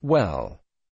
Well